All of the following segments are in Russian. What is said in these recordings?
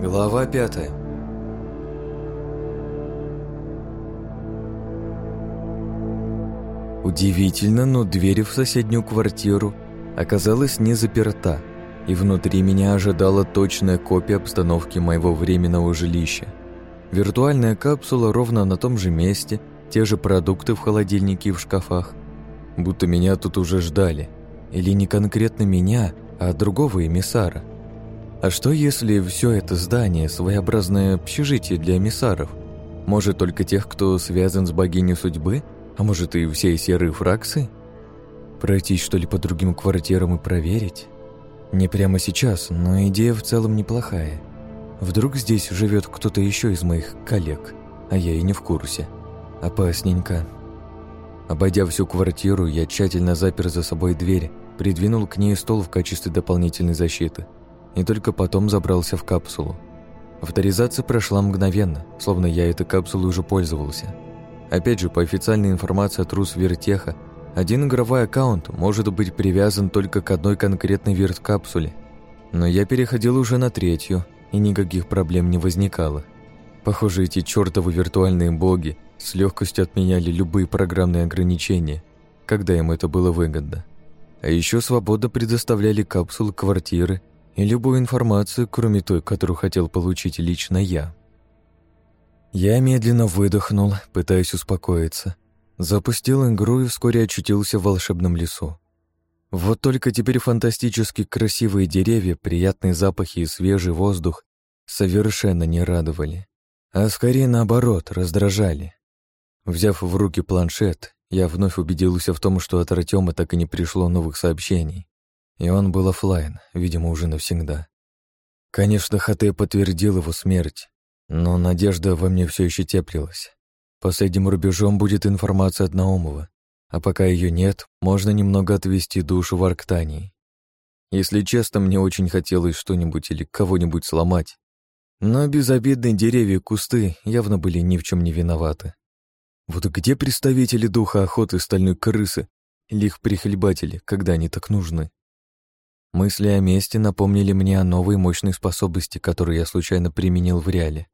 Глава пятая. Удивительно, но дверь в соседнюю квартиру оказалась не заперта, и внутри меня ожидала точная копия обстановки моего временного жилища. Виртуальная капсула ровно на том же месте, те же продукты в холодильнике и в шкафах. Будто меня тут уже ждали. Или не конкретно меня, а другого эмиссара. А что, если все это здание – своеобразное общежитие для эмиссаров? Может, только тех, кто связан с богиней судьбы? А может, и все серые фракции, Пройтись, что ли, по другим квартирам и проверить? Не прямо сейчас, но идея в целом неплохая. Вдруг здесь живет кто-то еще из моих коллег, а я и не в курсе. Опасненько. Обойдя всю квартиру, я тщательно запер за собой дверь, придвинул к ней стол в качестве дополнительной защиты – и только потом забрался в капсулу. Авторизация прошла мгновенно, словно я этой капсулой уже пользовался. Опять же, по официальной информации от Русвертеха, один игровой аккаунт может быть привязан только к одной конкретной вирткапсуле. Но я переходил уже на третью, и никаких проблем не возникало. Похоже, эти чертовы виртуальные боги с легкостью отменяли любые программные ограничения, когда им это было выгодно. А еще свободно предоставляли капсулы, квартиры и любую информацию, кроме той, которую хотел получить лично я. Я медленно выдохнул, пытаясь успокоиться. Запустил игру и вскоре очутился в волшебном лесу. Вот только теперь фантастически красивые деревья, приятные запахи и свежий воздух совершенно не радовали, а скорее наоборот, раздражали. Взяв в руки планшет, я вновь убедился в том, что от Артема так и не пришло новых сообщений и он был офлайн, видимо, уже навсегда. Конечно, Хатэ подтвердил его смерть, но надежда во мне все еще теплилась. Последним рубежом будет информация от Наумова, а пока ее нет, можно немного отвести душу в Арктании. Если честно, мне очень хотелось что-нибудь или кого-нибудь сломать, но безобидные деревья и кусты явно были ни в чем не виноваты. Вот где представители духа охоты стальной крысы или их прихлебатели, когда они так нужны? Мысли о месте напомнили мне о новой мощной способности, которую я случайно применил в реале.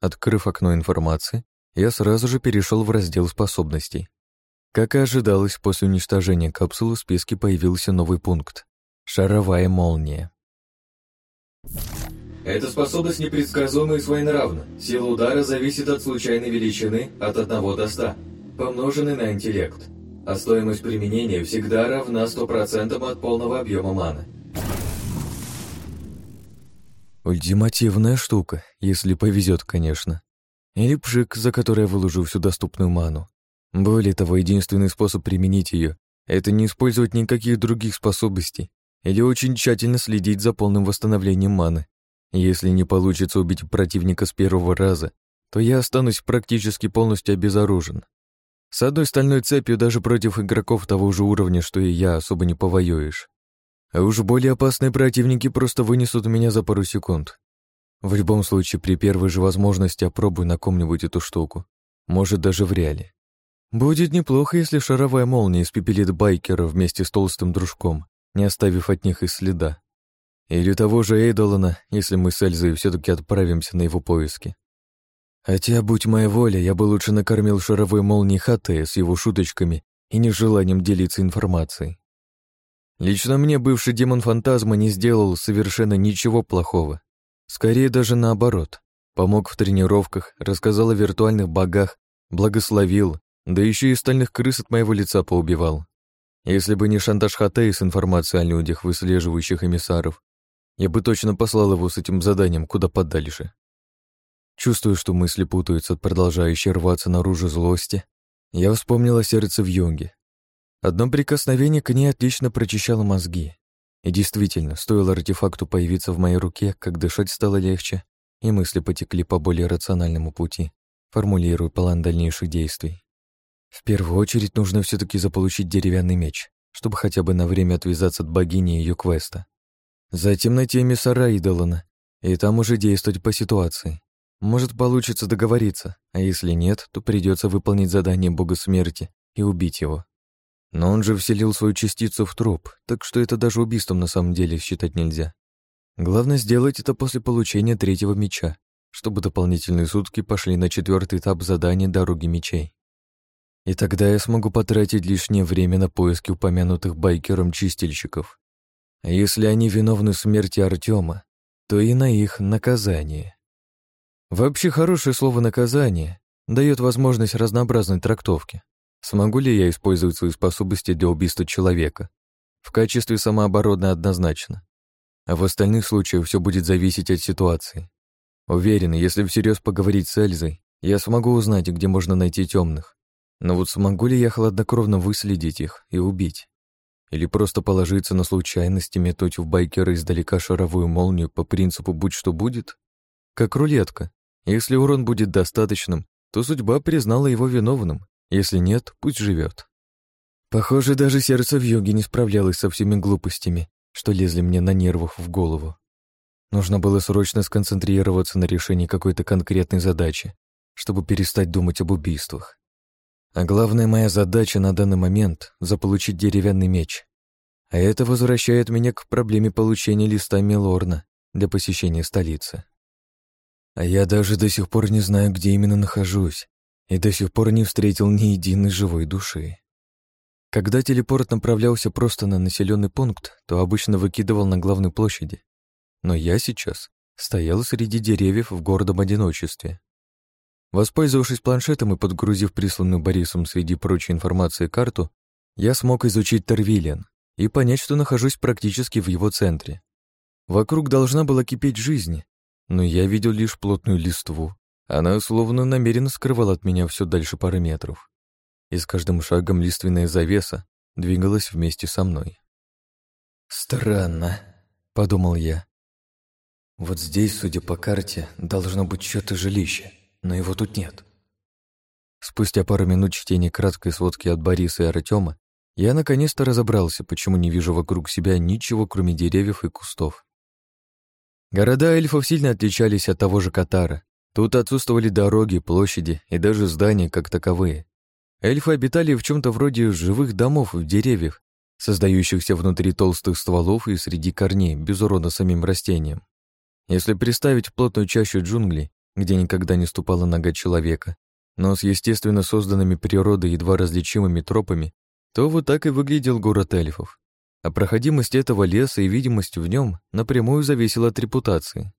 Открыв окно информации, я сразу же перешел в раздел способностей. Как и ожидалось, после уничтожения капсулы в списке появился новый пункт — шаровая молния. Эта способность непредсказуема и своенравна. Сила удара зависит от случайной величины от 1 до 100, помноженной на интеллект. А стоимость применения всегда равна 100% от полного объема маны. Ультимативная штука, если повезет, конечно. Или пшик, за который я выложу всю доступную ману. Более того, единственный способ применить ее — это не использовать никаких других способностей или очень тщательно следить за полным восстановлением маны. Если не получится убить противника с первого раза, то я останусь практически полностью обезоружен. С одной стальной цепью даже против игроков того же уровня, что и я, особо не повоюешь. А уж более опасные противники просто вынесут меня за пару секунд. В любом случае, при первой же возможности опробую на ком-нибудь эту штуку. Может, даже в реале. Будет неплохо, если шаровая молния испепелит байкера вместе с толстым дружком, не оставив от них и следа. Или того же Эйдолана, если мы с Эльзой все таки отправимся на его поиски. Хотя, будь моя воля, я бы лучше накормил шаровой молнии Хатея с его шуточками и нежеланием делиться информацией. Лично мне бывший демон фантазма не сделал совершенно ничего плохого. Скорее даже наоборот. Помог в тренировках, рассказал о виртуальных богах, благословил, да еще и стальных крыс от моего лица поубивал. Если бы не шантаж Хатеи с информацией о людях, выслеживающих эмиссаров, я бы точно послал его с этим заданием куда подальше. Чувствуя, что мысли путаются от продолжающей рваться наружу злости, я вспомнила сердце в юнге, Одно прикосновение к ней отлично прочищало мозги. И действительно, стоило артефакту появиться в моей руке, как дышать стало легче, и мысли потекли по более рациональному пути, формулируя план дальнейших действий. В первую очередь нужно все таки заполучить деревянный меч, чтобы хотя бы на время отвязаться от богини и ее квеста. Затем найти эмиссара Идолана, и там уже действовать по ситуации. Может, получится договориться, а если нет, то придется выполнить задание бога смерти и убить его. Но он же вселил свою частицу в труп, так что это даже убийством на самом деле считать нельзя. Главное сделать это после получения третьего меча, чтобы дополнительные сутки пошли на четвертый этап задания «Дороги мечей». И тогда я смогу потратить лишнее время на поиски упомянутых байкером-чистильщиков. А если они виновны в смерти Артема, то и на их наказание. Вообще хорошее слово «наказание» дает возможность разнообразной трактовки. Смогу ли я использовать свои способности для убийства человека? В качестве самообороны однозначно. А в остальных случаях все будет зависеть от ситуации. Уверен, если всерьез поговорить с Эльзой, я смогу узнать, где можно найти темных. Но вот смогу ли я хладнокровно выследить их и убить? Или просто положиться на случайность и метнуть в байкера издалека шаровую молнию по принципу «будь что будет»? Как рулетка. Если урон будет достаточным, то судьба признала его виновным. Если нет, пусть живет. Похоже, даже сердце в йоге не справлялось со всеми глупостями, что лезли мне на нервах в голову. Нужно было срочно сконцентрироваться на решении какой-то конкретной задачи, чтобы перестать думать об убийствах. А главная моя задача на данный момент — заполучить деревянный меч. А это возвращает меня к проблеме получения листа Мелорна для посещения столицы. А я даже до сих пор не знаю, где именно нахожусь, и до сих пор не встретил ни единой живой души. Когда телепорт направлялся просто на населенный пункт, то обычно выкидывал на главной площади. Но я сейчас стоял среди деревьев в гордом одиночестве. Воспользовавшись планшетом и подгрузив присланную Борисом среди прочей информации карту, я смог изучить Тервилен и понять, что нахожусь практически в его центре. Вокруг должна была кипеть жизнь, но я видел лишь плотную листву, она словно намеренно скрывала от меня все дальше пары метров. И с каждым шагом лиственная завеса двигалась вместе со мной. «Странно», — подумал я. «Вот здесь, судя по карте, должно быть чьё-то жилище, но его тут нет». Спустя пару минут чтения краткой сводки от Бориса и Артема я наконец-то разобрался, почему не вижу вокруг себя ничего, кроме деревьев и кустов. Города эльфов сильно отличались от того же Катара, Тут отсутствовали дороги, площади и даже здания как таковые. Эльфы обитали в чем-то вроде живых домов в деревьях, создающихся внутри толстых стволов и среди корней, без урона самим растениям. Если представить плотную чащу джунглей, где никогда не ступала нога человека, но с естественно созданными природой едва различимыми тропами, то вот так и выглядел город эльфов. А проходимость этого леса и видимость в нем напрямую зависела от репутации.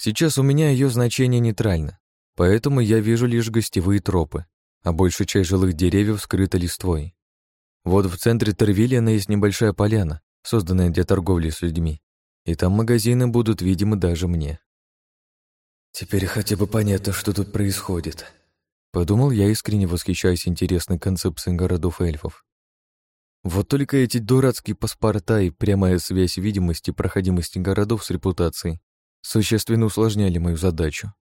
Сейчас у меня ее значение нейтрально, поэтому я вижу лишь гостевые тропы, а большая часть жилых деревьев скрыта листвой. Вот в центре Тервилена есть небольшая поляна, созданная для торговли с людьми, и там магазины будут видимы даже мне. «Теперь хотя бы понятно, что тут происходит», — подумал я, искренне восхищаясь интересной концепцией городов эльфов. Вот только эти дурацкие паспорта и прямая связь видимости и проходимости городов с репутацией существенно усложняли мою задачу.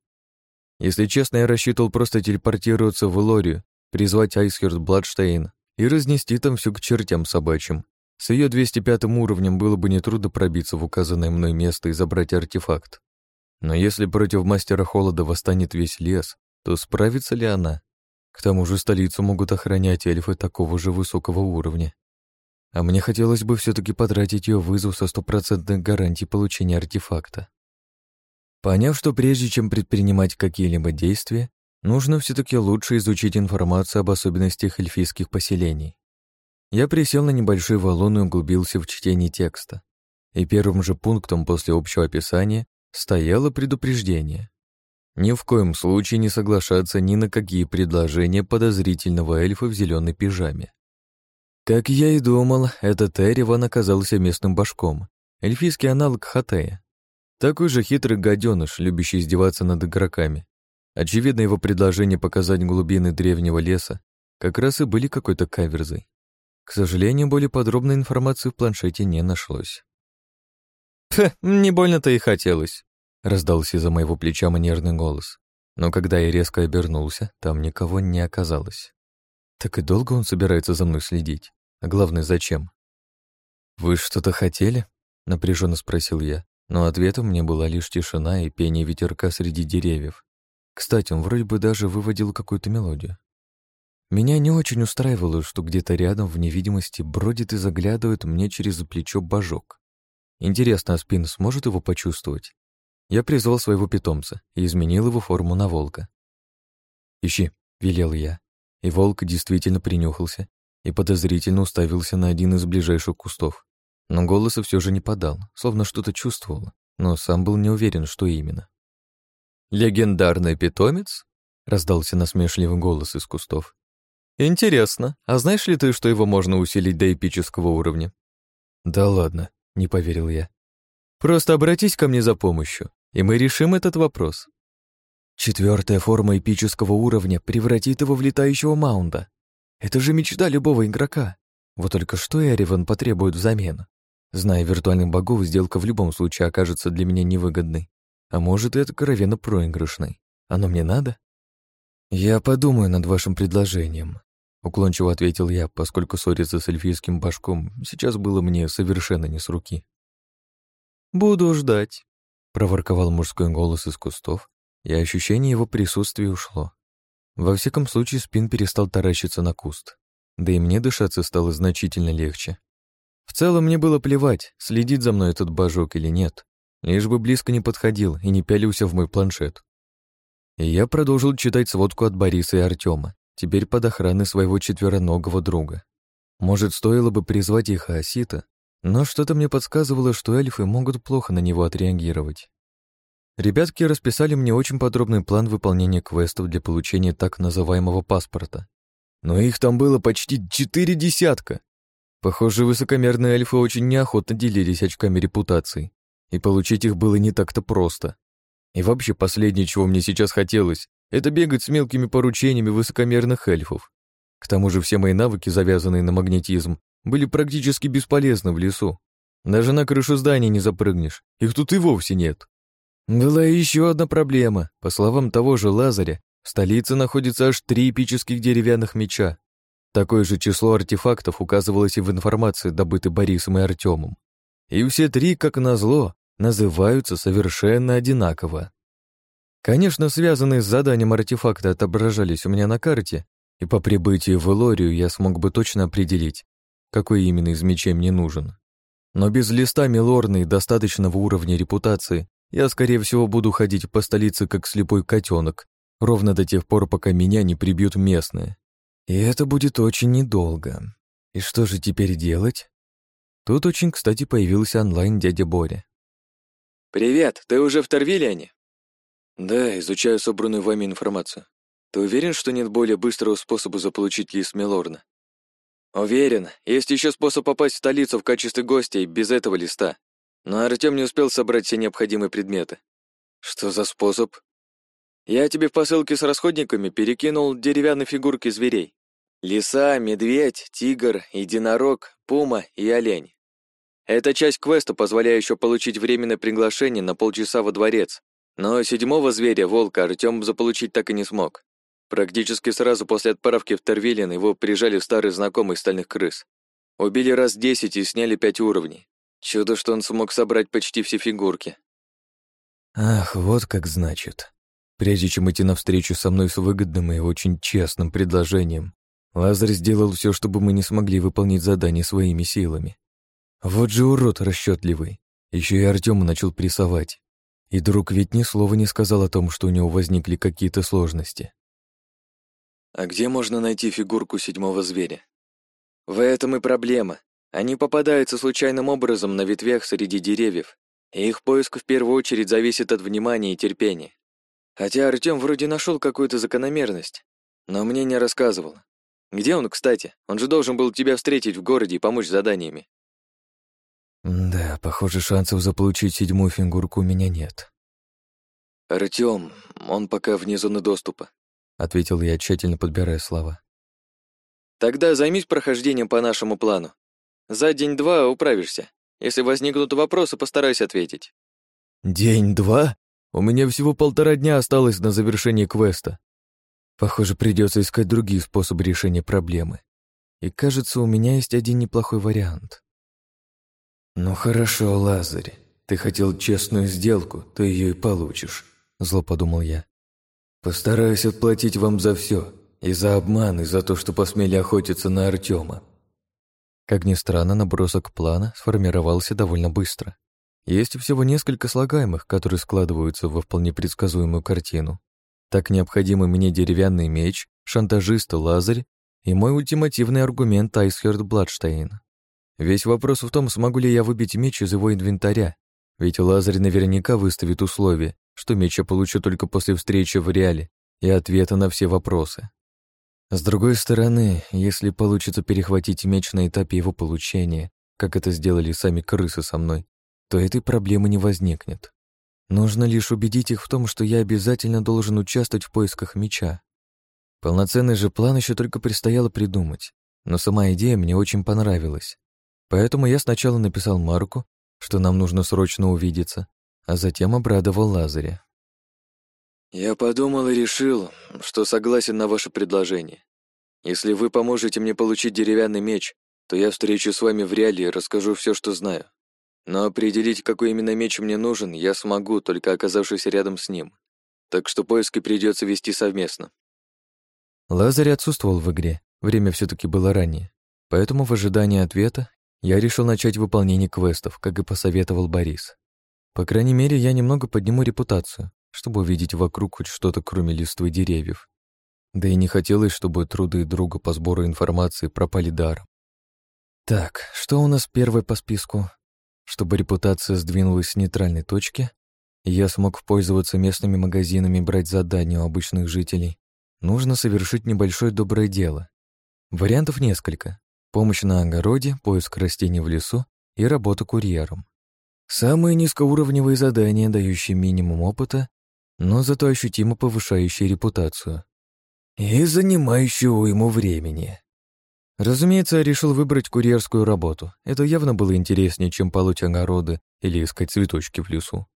Если честно, я рассчитывал просто телепортироваться в Лорию, призвать Айсхерд Бладштейн и разнести там все к чертям собачьим. С ее 205 уровнем было бы нетрудно пробиться в указанное мной место и забрать артефакт. Но если против Мастера Холода восстанет весь лес, то справится ли она? К тому же столицу могут охранять эльфы такого же высокого уровня. А мне хотелось бы все таки потратить ее вызов со стопроцентной гарантией получения артефакта. Поняв, что прежде чем предпринимать какие-либо действия, нужно все таки лучше изучить информацию об особенностях эльфийских поселений. Я присел на небольшой валун и углубился в чтение текста. И первым же пунктом после общего описания стояло предупреждение. Ни в коем случае не соглашаться ни на какие предложения подозрительного эльфа в зеленой пижаме. Как я и думал, этот Эриван оказался местным башком, эльфийский аналог Хатея. Такой же хитрый гаденыш, любящий издеваться над игроками. Очевидно, его предложение показать глубины древнего леса как раз и были какой-то каверзой. К сожалению, более подробной информации в планшете не нашлось. Не больно-то и хотелось», — раздался из-за моего плеча манерный голос. Но когда я резко обернулся, там никого не оказалось. Так и долго он собирается за мной следить. А главное, зачем? «Вы что-то хотели?» — напряженно спросил я, но ответом мне была лишь тишина и пение ветерка среди деревьев. Кстати, он вроде бы даже выводил какую-то мелодию. Меня не очень устраивало, что где-то рядом в невидимости бродит и заглядывает мне через плечо божок. Интересно, а Спин сможет его почувствовать? Я призвал своего питомца и изменил его форму на волка. «Ищи», — велел я. И волк действительно принюхался и подозрительно уставился на один из ближайших кустов но голоса все же не подал, словно что-то чувствовал, но сам был не уверен, что именно. «Легендарный питомец?» — раздался насмешливый голос из кустов. «Интересно, а знаешь ли ты, что его можно усилить до эпического уровня?» «Да ладно», — не поверил я. «Просто обратись ко мне за помощью, и мы решим этот вопрос». Четвертая форма эпического уровня превратит его в летающего маунда. Это же мечта любого игрока. Вот только что Эриван потребует взамен? Зная виртуальных богов, сделка в любом случае окажется для меня невыгодной. А может, и откровенно проигрышной. Оно мне надо? Я подумаю над вашим предложением, уклончиво ответил я, поскольку ссориться с эльфийским башком сейчас было мне совершенно не с руки. Буду ждать, проворковал мужской голос из кустов, и ощущение его присутствия ушло. Во всяком случае, спин перестал таращиться на куст, да и мне дышаться стало значительно легче. В целом мне было плевать, следит за мной этот божок или нет, лишь бы близко не подходил и не пялился в мой планшет. И я продолжил читать сводку от Бориса и Артема, теперь под охраной своего четвероногого друга. Может, стоило бы призвать их Асита, но что-то мне подсказывало, что эльфы могут плохо на него отреагировать. Ребятки расписали мне очень подробный план выполнения квестов для получения так называемого паспорта. Но их там было почти четыре десятка. Похоже, высокомерные эльфы очень неохотно делились очками репутации, и получить их было не так-то просто. И вообще последнее, чего мне сейчас хотелось, это бегать с мелкими поручениями высокомерных эльфов. К тому же все мои навыки, завязанные на магнетизм, были практически бесполезны в лесу. Даже на крышу здания не запрыгнешь, их тут и вовсе нет. Была еще одна проблема. По словам того же Лазаря, в столице находится аж три эпических деревянных меча, Такое же число артефактов указывалось и в информации, добытой Борисом и Артемом. И все три, как назло, называются совершенно одинаково. Конечно, связанные с заданием артефакты отображались у меня на карте, и по прибытии в Элорию я смог бы точно определить, какой именно из мечей мне нужен. Но без листа милорной достаточного уровня репутации я, скорее всего, буду ходить по столице как слепой котенок, ровно до тех пор, пока меня не прибьют местные. И это будет очень недолго. И что же теперь делать? Тут очень, кстати, появился онлайн дядя Боря. «Привет, ты уже в Торвиллиане?» «Да, изучаю собранную вами информацию. Ты уверен, что нет более быстрого способа заполучить лист Милорна?» «Уверен. Есть еще способ попасть в столицу в качестве гостя и без этого листа. Но Артем не успел собрать все необходимые предметы». «Что за способ?» «Я тебе в посылке с расходниками перекинул деревянные фигурки зверей. Лиса, медведь, тигр, единорог, пума и олень. Эта часть квеста, позволяет еще получить временное приглашение на полчаса во дворец. Но седьмого зверя, волка, Артём заполучить так и не смог. Практически сразу после отправки в Тервилен его прижали старый знакомый стальных крыс. Убили раз десять и сняли пять уровней. Чудо, что он смог собрать почти все фигурки. Ах, вот как значит. Прежде чем идти навстречу со мной с выгодным и очень честным предложением, Лазарь сделал все, чтобы мы не смогли выполнить задание своими силами. Вот же урод расчетливый. Еще и Артем начал прессовать. И друг ведь ни слова не сказал о том, что у него возникли какие-то сложности. А где можно найти фигурку седьмого зверя? В этом и проблема. Они попадаются случайным образом на ветвях среди деревьев, и их поиск в первую очередь зависит от внимания и терпения. Хотя Артем вроде нашел какую-то закономерность, но мне не рассказывал. Где он, кстати? Он же должен был тебя встретить в городе и помочь заданиями». «Да, похоже, шансов заполучить седьмую фигурку у меня нет». «Артём, он пока вне зоны доступа», — ответил я, тщательно подбирая слова. «Тогда займись прохождением по нашему плану. За день-два управишься. Если возникнут вопросы, постарайся ответить». «День-два? У меня всего полтора дня осталось на завершение квеста. Похоже, придется искать другие способы решения проблемы. И кажется, у меня есть один неплохой вариант. Ну хорошо, Лазарь, ты хотел честную сделку, ты ее и получишь, зло подумал я. Постараюсь отплатить вам за все, и за обман, и за то, что посмели охотиться на Артема. Как ни странно, набросок плана сформировался довольно быстро. Есть всего несколько слагаемых, которые складываются во вполне предсказуемую картину. Так необходимы мне деревянный меч, шантажист Лазарь и мой ультимативный аргумент Айсхерд Бладштейн. Весь вопрос в том, смогу ли я выбить меч из его инвентаря, ведь Лазарь наверняка выставит условие, что меч я получу только после встречи в реале и ответа на все вопросы. С другой стороны, если получится перехватить меч на этапе его получения, как это сделали сами крысы со мной, то этой проблемы не возникнет. Нужно лишь убедить их в том, что я обязательно должен участвовать в поисках меча. Полноценный же план еще только предстояло придумать, но сама идея мне очень понравилась. Поэтому я сначала написал Марку, что нам нужно срочно увидеться, а затем обрадовал Лазаря. «Я подумал и решил, что согласен на ваше предложение. Если вы поможете мне получить деревянный меч, то я встречу с вами в реале и расскажу все, что знаю. Но определить, какой именно меч мне нужен, я смогу, только оказавшись рядом с ним. Так что поиски придется вести совместно. Лазарь отсутствовал в игре, время все таки было ранее. Поэтому в ожидании ответа я решил начать выполнение квестов, как и посоветовал Борис. По крайней мере, я немного подниму репутацию, чтобы увидеть вокруг хоть что-то, кроме листвы деревьев. Да и не хотелось, чтобы труды друга по сбору информации пропали даром. Так, что у нас первое по списку? Чтобы репутация сдвинулась с нейтральной точки, я смог пользоваться местными магазинами и брать задания у обычных жителей, нужно совершить небольшое доброе дело. Вариантов несколько. Помощь на огороде, поиск растений в лесу и работа курьером. Самые низкоуровневые задания, дающие минимум опыта, но зато ощутимо повышающие репутацию. И занимающие уйму времени. Разумеется, я решил выбрать курьерскую работу. Это явно было интереснее, чем полоть огороды или искать цветочки в лесу.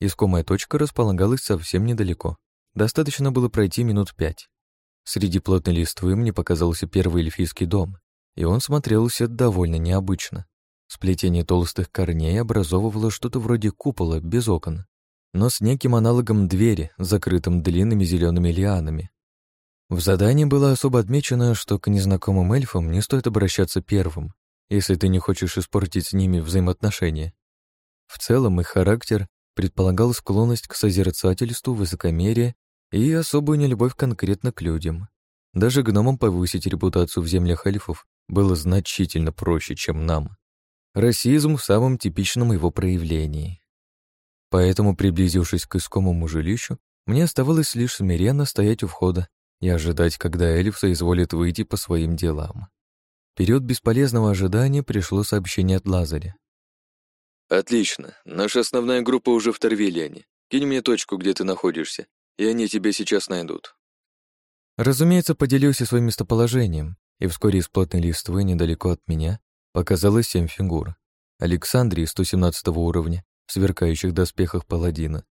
Искомая точка располагалась совсем недалеко. Достаточно было пройти минут пять. Среди плотной листвы мне показался первый эльфийский дом, и он смотрелся довольно необычно. Сплетение толстых корней образовывало что-то вроде купола без окон, но с неким аналогом двери, закрытым длинными зелеными лианами. В задании было особо отмечено, что к незнакомым эльфам не стоит обращаться первым, если ты не хочешь испортить с ними взаимоотношения. В целом их характер предполагал склонность к созерцательству, высокомерие и особую нелюбовь конкретно к людям. Даже гномам повысить репутацию в землях эльфов было значительно проще, чем нам. Расизм в самом типичном его проявлении. Поэтому, приблизившись к искомому жилищу, мне оставалось лишь смиренно стоять у входа и ожидать, когда Эльфса соизволит выйти по своим делам. В период бесполезного ожидания пришло сообщение от Лазаря. «Отлично. Наша основная группа уже в Торвиллиане. Кинь мне точку, где ты находишься, и они тебя сейчас найдут». Разумеется, поделился своим местоположением, и вскоре из плотной листвы недалеко от меня показалось семь фигур. Александрии 117 уровня, в сверкающих доспехах паладина.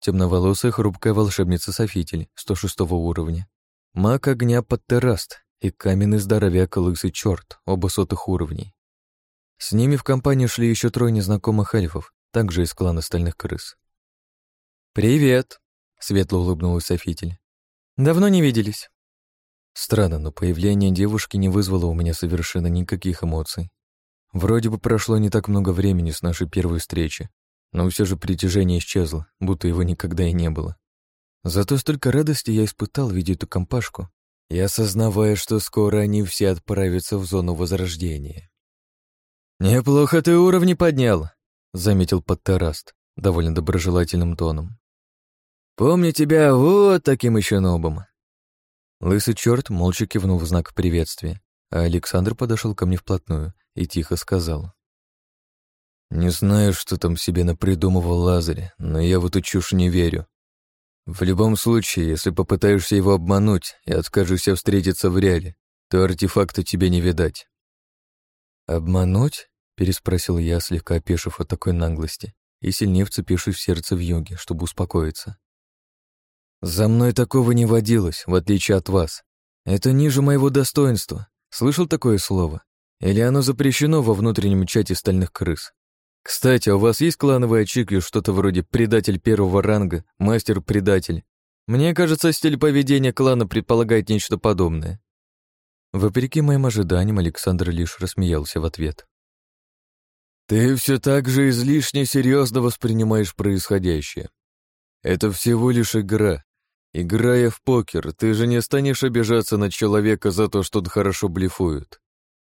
Темноволосая хрупкая волшебница-софитель 106 уровня. Маг огня подтераст и каменный здоровяк лысый черт, оба сотых уровней. С ними в компании шли еще трое незнакомых эльфов, также из клана стальных крыс. «Привет!» — светло улыбнулась Софитель. «Давно не виделись». Странно, но появление девушки не вызвало у меня совершенно никаких эмоций. Вроде бы прошло не так много времени с нашей первой встречи, но все же притяжение исчезло, будто его никогда и не было. Зато столько радости я испытал, видя эту компашку, и осознавая, что скоро они все отправятся в зону возрождения. «Неплохо ты уровни поднял», — заметил подтараст довольно доброжелательным тоном. «Помню тебя вот таким еще нобом». Лысый черт молча кивнул в знак приветствия, а Александр подошел ко мне вплотную и тихо сказал. «Не знаю, что там себе напридумывал Лазарь, но я в эту чушь не верю. В любом случае, если попытаешься его обмануть и откажешься встретиться в реале, то артефакта тебе не видать». «Обмануть?» — переспросил я, слегка опешив от такой наглости и сильнее вцепившись в сердце в йоге, чтобы успокоиться. «За мной такого не водилось, в отличие от вас. Это ниже моего достоинства. Слышал такое слово? Или оно запрещено во внутреннем чате стальных крыс? Кстати, а у вас есть клановая чикью, что-то вроде предатель первого ранга, мастер-предатель? Мне кажется, стиль поведения клана предполагает нечто подобное. Вопреки моим ожиданиям, Александр лишь рассмеялся в ответ. Ты все так же излишне серьезно воспринимаешь происходящее. Это всего лишь игра. Играя в покер, ты же не станешь обижаться на человека за то, что он хорошо блефует.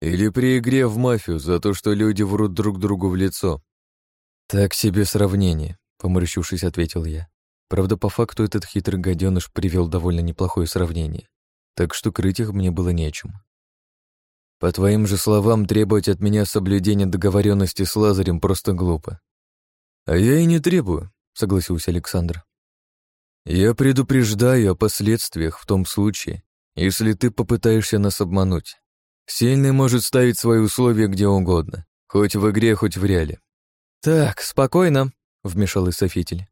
Или при игре в мафию за то, что люди врут друг другу в лицо. Так себе сравнение, поморщившись, ответил я. Правда, по факту этот хитрый гаденыш привел довольно неплохое сравнение, так что крыть их мне было нечем. По твоим же словам, требовать от меня соблюдения договоренности с Лазарем просто глупо. А я и не требую, согласился Александр. Я предупреждаю о последствиях в том случае, если ты попытаешься нас обмануть. Сильный может ставить свои условия где угодно, хоть в игре, хоть в реале. «Так, спокойно», — вмешалась Софитель.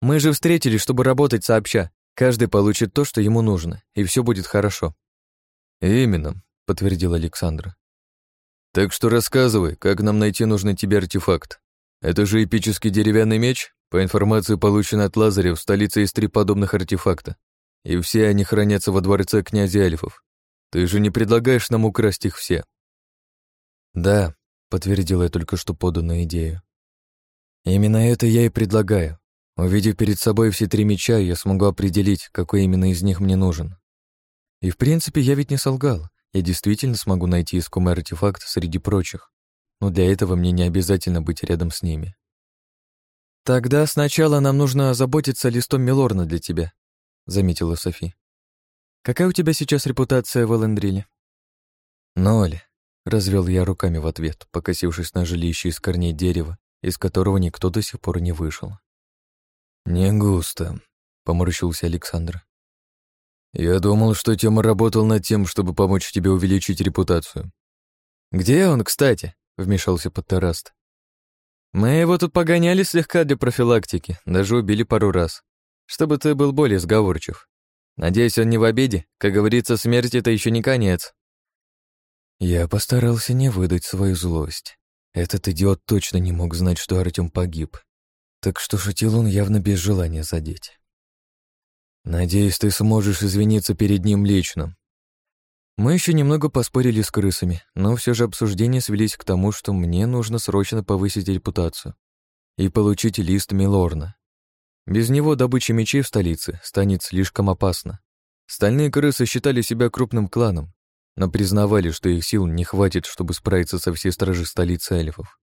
«Мы же встретились, чтобы работать сообща. Каждый получит то, что ему нужно, и все будет хорошо». «Именно», — подтвердил Александр. «Так что рассказывай, как нам найти нужный тебе артефакт. Это же эпический деревянный меч, по информации, полученной от Лазаря, в столице есть три подобных артефакта, и все они хранятся во дворце князя эльфов. Ты же не предлагаешь нам украсть их все?» «Да», — подтвердила я только что поданная идею. «Именно это я и предлагаю. Увидев перед собой все три меча, я смогу определить, какой именно из них мне нужен. И в принципе я ведь не солгал. Я действительно смогу найти искомый артефакт среди прочих. Но для этого мне не обязательно быть рядом с ними». «Тогда сначала нам нужно озаботиться листом Милорна для тебя», — заметила Софи. Какая у тебя сейчас репутация, Валандриль? Ноль. Развел я руками в ответ, покосившись на жилище из корней дерева, из которого никто до сих пор не вышел. «Не густо», — поморщился Александр. «Я думал, что Тема работал над тем, чтобы помочь тебе увеличить репутацию». «Где он, кстати?» — вмешался Подтараст. «Мы его тут погоняли слегка для профилактики, даже убили пару раз, чтобы ты был более сговорчив. Надеюсь, он не в обиде. Как говорится, смерть — это еще не конец». Я постарался не выдать свою злость. Этот идиот точно не мог знать, что Артем погиб. Так что шутил он явно без желания задеть. «Надеюсь, ты сможешь извиниться перед ним лично». Мы еще немного поспорили с крысами, но все же обсуждения свелись к тому, что мне нужно срочно повысить репутацию и получить лист Милорна. Без него добыча мечей в столице станет слишком опасна. Стальные крысы считали себя крупным кланом, но признавали, что их сил не хватит, чтобы справиться со всей стражи столицы эльфов.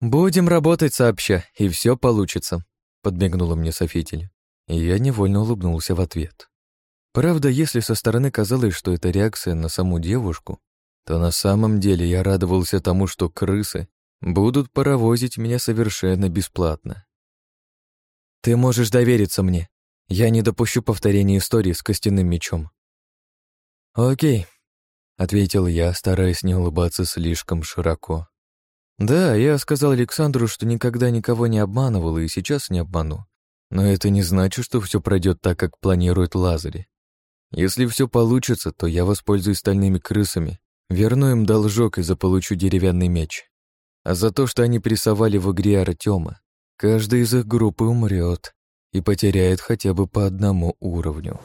«Будем работать сообща, и все получится», — подмигнула мне Софитель, и я невольно улыбнулся в ответ. Правда, если со стороны казалось, что это реакция на саму девушку, то на самом деле я радовался тому, что крысы будут паровозить меня совершенно бесплатно. Ты можешь довериться мне. Я не допущу повторения истории с костяным мечом». «Окей», — ответил я, стараясь не улыбаться слишком широко. «Да, я сказал Александру, что никогда никого не обманывал и сейчас не обману. Но это не значит, что все пройдет так, как планирует Лазарь. Если все получится, то я воспользуюсь стальными крысами, верну им должок и заполучу деревянный меч. А за то, что они прессовали в игре Артема, Каждый из их группы умрет и потеряет хотя бы по одному уровню.